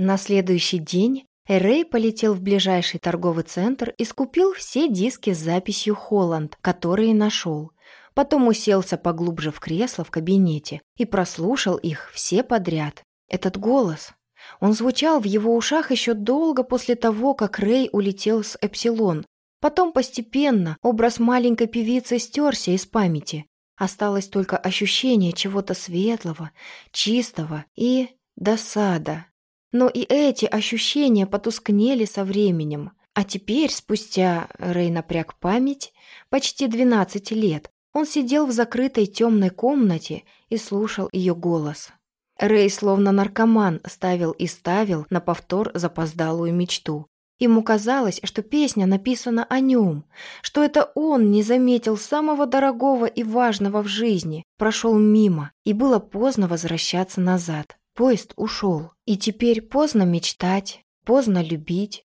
На следующий день Рэй полетел в ближайший торговый центр и скупил все диски с записью «Холланд», которые нашел. Потом уселся поглубже в кресло в кабинете и прослушал их все подряд. Этот голос, он звучал в его ушах еще долго после того, как Рэй улетел с Эпсилон. Потом постепенно образ маленькой певицы стерся из памяти. Осталось только ощущение чего-то светлого, чистого и досада. Но и эти ощущения потускнели со временем. А теперь, спустя, Рэй напряг память, почти 12 лет, он сидел в закрытой темной комнате и слушал ее голос. Рэй, словно наркоман, ставил и ставил на повтор запоздалую мечту. Ему казалось, что песня написана о нем, что это он не заметил самого дорогого и важного в жизни, прошел мимо, и было поздно возвращаться назад. Поезд ушел, и теперь поздно мечтать, поздно любить,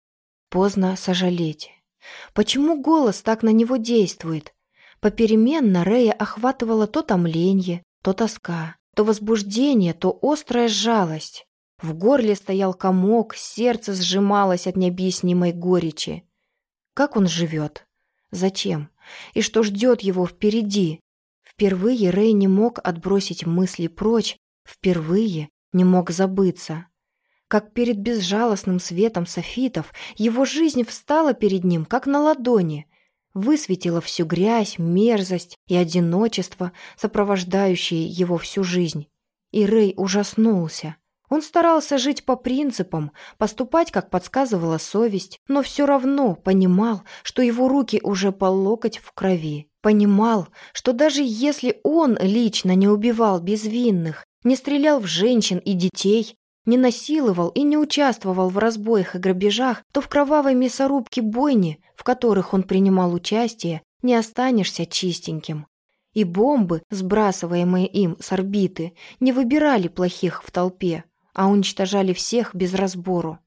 поздно сожалеть. Почему голос так на него действует? Попеременно Рэя охватывало то томление, то тоска, то возбуждение, то острая жалость. В горле стоял комок, сердце сжималось от необъяснимой горечи. Как он живет? Зачем? И что ждет его впереди? Впервые Рэй не мог отбросить мысли прочь, впервые не мог забыться. Как перед безжалостным светом софитов, его жизнь встала перед ним, как на ладони, высветила всю грязь, мерзость и одиночество, сопровождающие его всю жизнь. И Рэй ужаснулся. Он старался жить по принципам, поступать, как подсказывала совесть, но все равно понимал, что его руки уже по локоть в крови. Понимал, что даже если он лично не убивал безвинных, не стрелял в женщин и детей, не насиловал и не участвовал в разбоях и грабежах, то в кровавой мясорубке бойни, в которых он принимал участие, не останешься чистеньким. И бомбы, сбрасываемые им с орбиты, не выбирали плохих в толпе, а уничтожали всех без разбору.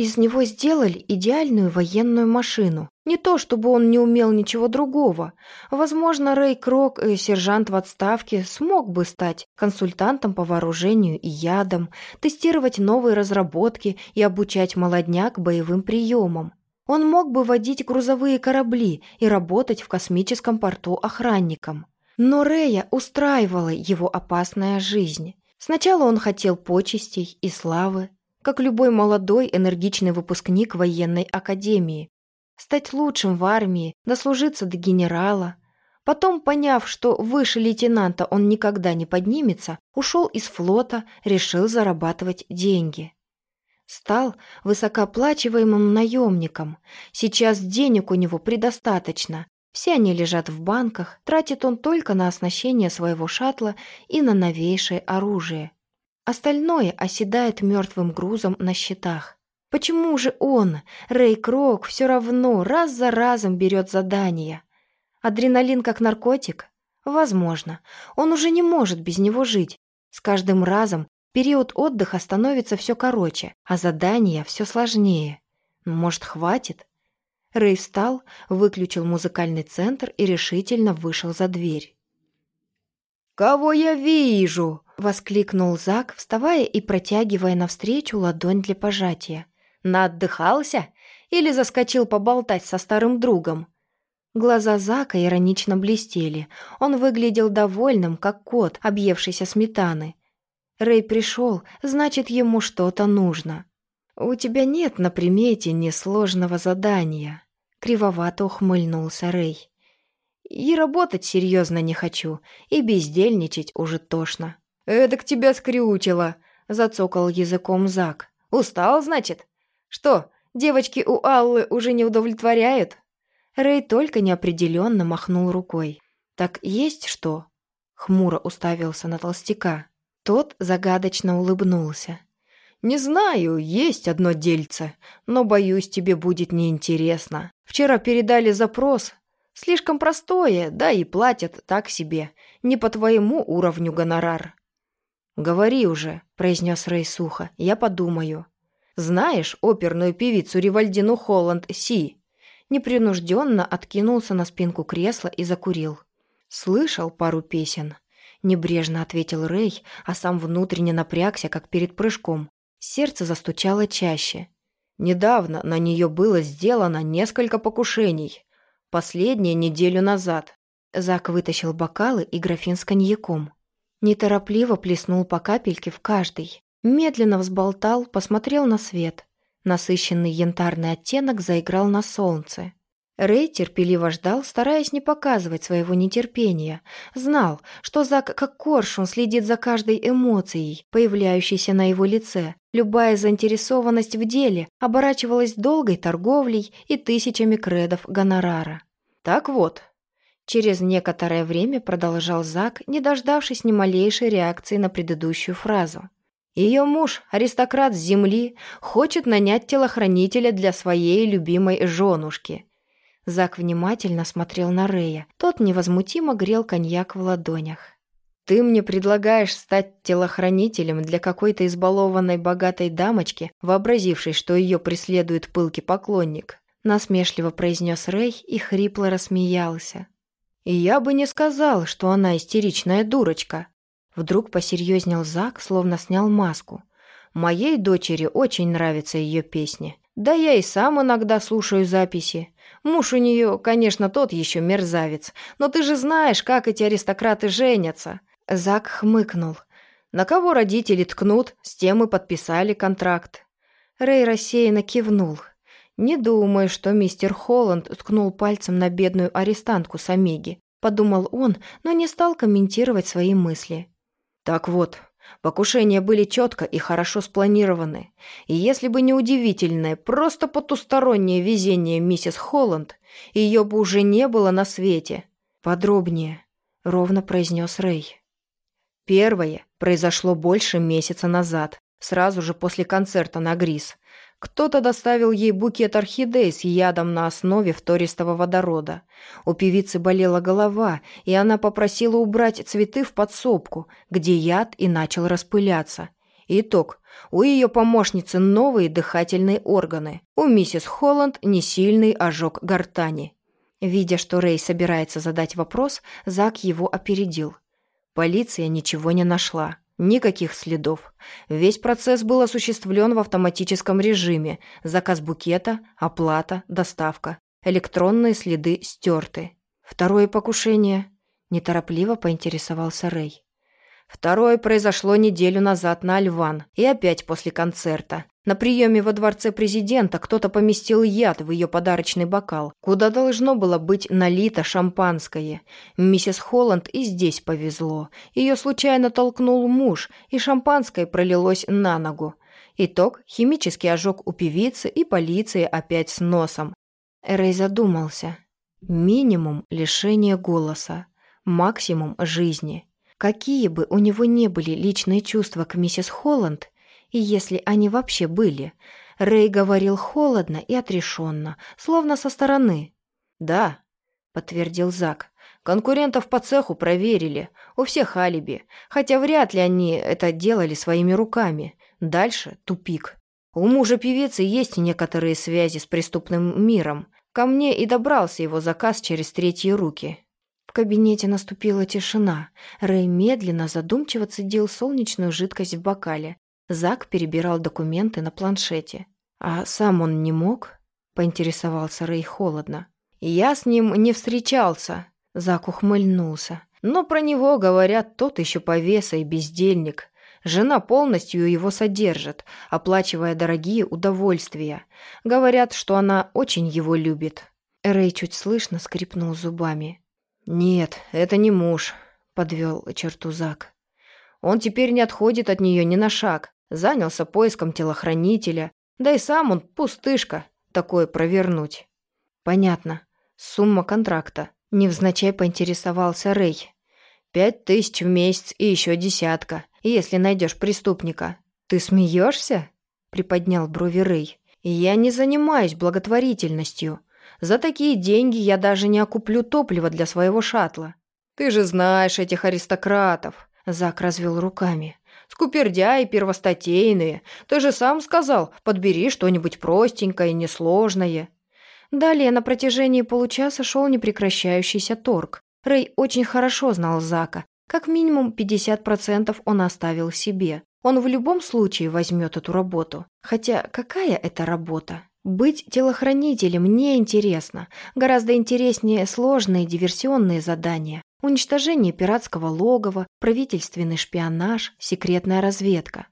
Из него сделали идеальную военную машину. Не то, чтобы он не умел ничего другого. Возможно, Рэй Крок, э, сержант в отставке, смог бы стать консультантом по вооружению и ядам, тестировать новые разработки и обучать молодняк боевым приемам. Он мог бы водить грузовые корабли и работать в космическом порту охранником. Но Рэя устраивала его опасная жизнь. Сначала он хотел почестей и славы, как любой молодой энергичный выпускник военной академии, стать лучшим в армии, дослужиться до генерала. Потом, поняв, что выше лейтенанта он никогда не поднимется, ушел из флота, решил зарабатывать деньги. Стал высокооплачиваемым наемником. Сейчас денег у него предостаточно. Все они лежат в банках, тратит он только на оснащение своего шаттла и на новейшее оружие. Остальное оседает мертвым грузом на счетах. Почему же он, Рэй Крок, все равно раз за разом берет задания? Адреналин как наркотик? Возможно. Он уже не может без него жить. С каждым разом период отдыха становится все короче, а задания все сложнее. Может, хватит? Рэй встал, выключил музыкальный центр и решительно вышел за дверь. «Кого я вижу?» Воскликнул Зак, вставая и протягивая навстречу ладонь для пожатия. «Наотдыхался? Или заскочил поболтать со старым другом?» Глаза Зака иронично блестели. Он выглядел довольным, как кот, объевшийся сметаны. Рэй пришел, значит, ему что-то нужно. «У тебя нет на примете несложного задания», — кривовато ухмыльнулся Рэй. «И работать серьезно не хочу, и бездельничать уже тошно». «Эдак тебя скрючило», — зацокал языком Зак. «Устал, значит? Что, девочки у Аллы уже не удовлетворяют?» Рэй только неопределенно махнул рукой. «Так есть что?» — хмуро уставился на толстяка. Тот загадочно улыбнулся. «Не знаю, есть одно дельце, но, боюсь, тебе будет неинтересно. Вчера передали запрос. Слишком простое, да и платят так себе. Не по твоему уровню гонорар. «Говори уже», — произнес Рэй сухо, — «я подумаю». «Знаешь оперную певицу Ривальдину Холланд Си?» Непринужденно откинулся на спинку кресла и закурил. «Слышал пару песен», — небрежно ответил Рэй, а сам внутренне напрягся, как перед прыжком. Сердце застучало чаще. Недавно на нее было сделано несколько покушений. Последнее неделю назад. Зак вытащил бокалы и графин с коньяком. Неторопливо плеснул по капельке в каждый. Медленно взболтал, посмотрел на свет. Насыщенный янтарный оттенок заиграл на солнце. Рэй терпеливо ждал, стараясь не показывать своего нетерпения. Знал, что Зак как коршун следит за каждой эмоцией, появляющейся на его лице. Любая заинтересованность в деле оборачивалась долгой торговлей и тысячами кредов гонорара. «Так вот», Через некоторое время продолжал Зак, не дождавшись ни малейшей реакции на предыдущую фразу. Ее муж, аристократ с земли, хочет нанять телохранителя для своей любимой женушки. Зак внимательно смотрел на Рея. Тот невозмутимо грел коньяк в ладонях. «Ты мне предлагаешь стать телохранителем для какой-то избалованной богатой дамочки, вообразившей, что ее преследует пылкий поклонник?» Насмешливо произнес Рэй и хрипло рассмеялся. «И я бы не сказал, что она истеричная дурочка». Вдруг посерьезнел Зак, словно снял маску. «Моей дочери очень нравятся ее песни. Да я и сам иногда слушаю записи. Муж у нее, конечно, тот еще мерзавец, но ты же знаешь, как эти аристократы женятся». Зак хмыкнул. «На кого родители ткнут, с тем и подписали контракт». Рэй рассеянно кивнул. «Не думаю, что мистер Холланд ткнул пальцем на бедную арестантку с Омеги», подумал он, но не стал комментировать свои мысли. «Так вот, Покушения были четко и хорошо спланированы. И если бы не удивительное, просто потустороннее везение миссис Холланд, ее бы уже не было на свете. Подробнее, ровно произнес Рэй. Первое произошло больше месяца назад, сразу же после концерта на Грис. Кто-то доставил ей букет орхидей с ядом на основе втористого водорода. У певицы болела голова, и она попросила убрать цветы в подсобку, где яд и начал распыляться. Итог. У ее помощницы новые дыхательные органы. У миссис Холланд несильный ожог гортани. Видя, что Рэй собирается задать вопрос, Зак его опередил. Полиция ничего не нашла. Никаких следов. Весь процесс был осуществлен в автоматическом режиме. Заказ букета, оплата, доставка. Электронные следы стерты. Второе покушение. Неторопливо поинтересовался Рэй. Второе произошло неделю назад на Альван и опять после концерта. На приеме во дворце президента кто-то поместил яд в ее подарочный бокал, куда должно было быть налито шампанское. Миссис Холланд и здесь повезло. Ее случайно толкнул муж, и шампанское пролилось на ногу. Итог – химический ожог у певицы и полиции опять с носом. Рэй задумался. Минимум – лишение голоса, максимум – жизни. Какие бы у него не были личные чувства к миссис Холланд – и если они вообще были. Рэй говорил холодно и отрешенно, словно со стороны. «Да», — подтвердил Зак. «Конкурентов по цеху проверили. У всех алиби. Хотя вряд ли они это делали своими руками. Дальше — тупик. У мужа певицы есть некоторые связи с преступным миром. Ко мне и добрался его заказ через третьи руки». В кабинете наступила тишина. Рэй медленно, задумчиво цедил солнечную жидкость в бокале, Зак перебирал документы на планшете. «А сам он не мог?» – поинтересовался Рэй холодно. «Я с ним не встречался», – Зак ухмыльнулся. «Но про него говорят, тот еще повеса и бездельник. Жена полностью его содержит, оплачивая дорогие удовольствия. Говорят, что она очень его любит». Рэй чуть слышно скрипнул зубами. «Нет, это не муж», – подвел черту Зак. «Он теперь не отходит от нее ни на шаг занялся поиском телохранителя, да и сам он пустышка, такое провернуть. Понятно. Сумма контракта. Невзначай поинтересовался Рэй. Пять тысяч в месяц и еще десятка, если найдешь преступника. Ты смеешься? Приподнял брови Рэй. Я не занимаюсь благотворительностью. За такие деньги я даже не окуплю топливо для своего шаттла. Ты же знаешь этих аристократов. Зак развел руками. Скупердяи первостатейные. Ты же сам сказал, подбери что-нибудь простенькое, несложное». Далее на протяжении получаса шел непрекращающийся торг. Рэй очень хорошо знал Зака. Как минимум 50% он оставил себе. Он в любом случае возьмет эту работу. Хотя какая это работа? Быть телохранителем не интересно. Гораздо интереснее сложные диверсионные задания. Уничтожение пиратского логова, правительственный шпионаж, секретная разведка.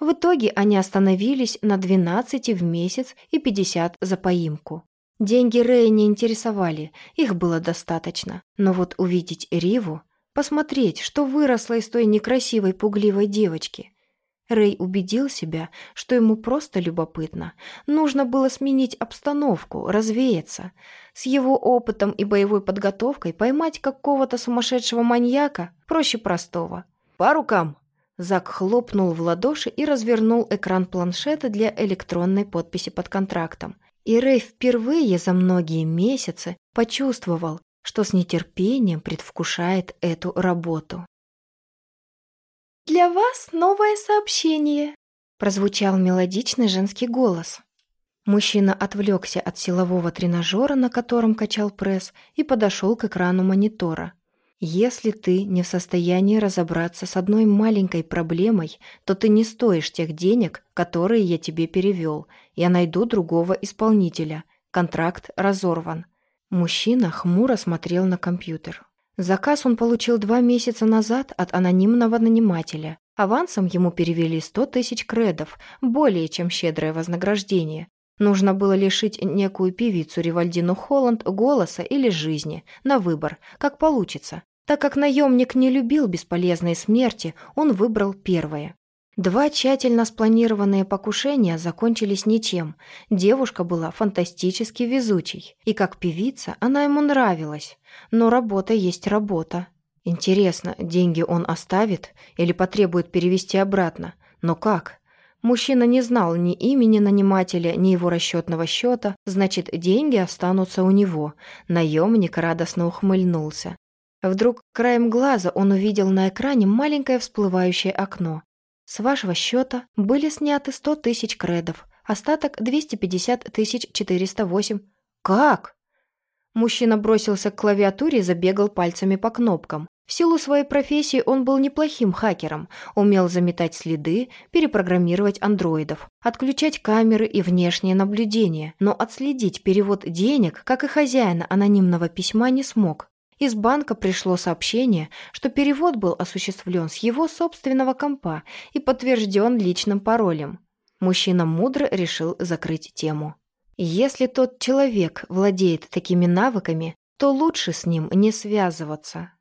В итоге они остановились на 12 в месяц и 50 за поимку. Деньги Рэя не интересовали, их было достаточно. Но вот увидеть Риву, посмотреть, что выросло из той некрасивой пугливой девочки. Рэй убедил себя, что ему просто любопытно. Нужно было сменить обстановку, развеяться. С его опытом и боевой подготовкой поймать какого-то сумасшедшего маньяка проще простого. «По рукам!» Зак хлопнул в ладоши и развернул экран планшета для электронной подписи под контрактом. И Рэй впервые за многие месяцы почувствовал, что с нетерпением предвкушает эту работу. «Для вас новое сообщение», — прозвучал мелодичный женский голос. Мужчина отвлекся от силового тренажера, на котором качал пресс, и подошел к экрану монитора. Если ты не в состоянии разобраться с одной маленькой проблемой, то ты не стоишь тех денег, которые я тебе перевел. Я найду другого исполнителя. Контракт разорван. Мужчина хмуро смотрел на компьютер. Заказ он получил два месяца назад от анонимного нанимателя. Авансом ему перевели 100 тысяч кредов, более чем щедрое вознаграждение. Нужно было лишить некую певицу Ривальдину Холланд голоса или жизни, на выбор, как получится. Так как наемник не любил бесполезной смерти, он выбрал первое. Два тщательно спланированные покушения закончились ничем. Девушка была фантастически везучей, и как певица она ему нравилась. Но работа есть работа. Интересно, деньги он оставит или потребует перевести обратно? Но как? Мужчина не знал ни имени нанимателя, ни его расчетного счета, значит, деньги останутся у него. Наемник радостно ухмыльнулся. Вдруг краем глаза он увидел на экране маленькое всплывающее окно. С вашего счета были сняты 100 тысяч кредов, остаток 250 тысяч 408. Как? Мужчина бросился к клавиатуре и забегал пальцами по кнопкам. В силу своей профессии он был неплохим хакером, умел заметать следы, перепрограммировать андроидов, отключать камеры и внешнее наблюдение, но отследить перевод денег, как и хозяина анонимного письма, не смог. Из банка пришло сообщение, что перевод был осуществлен с его собственного компа и подтвержден личным паролем. Мужчина мудро решил закрыть тему. Если тот человек владеет такими навыками, то лучше с ним не связываться.